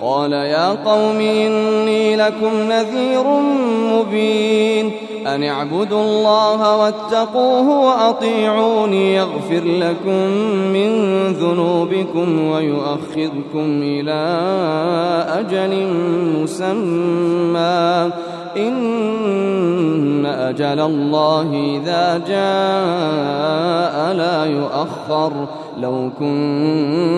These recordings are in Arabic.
قال يا قوم إني لكم نذير مبين أن اعبدوا الله واتقوه وأطيعوني يغفر لكم من ذنوبكم ويؤخركم إلى أجل مسمى إن أجل الله إذا جاء لا يؤخر لو كنتم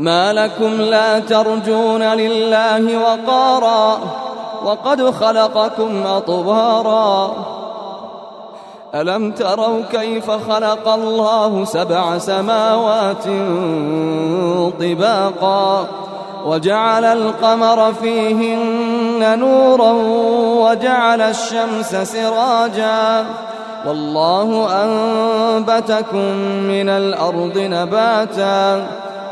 ما لكم لا ترجون لله وقارا وقد خلقكم أطبارا ألم تروا كيف خلق الله سبع سماوات طباقا وجعل القمر فيهن نورا وجعل الشمس سراجا؟ والله أنبتكم من الأرض نباتا.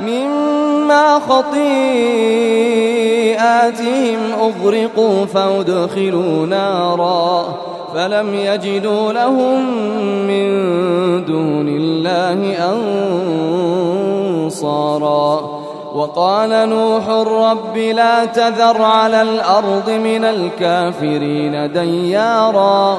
مما خطيئاتهم أغرقوا فأدخلوا نارا فلم يجدوا لهم من دون الله أنصارا وقال نوح رب لا تذر على الأرض من الكافرين ديارا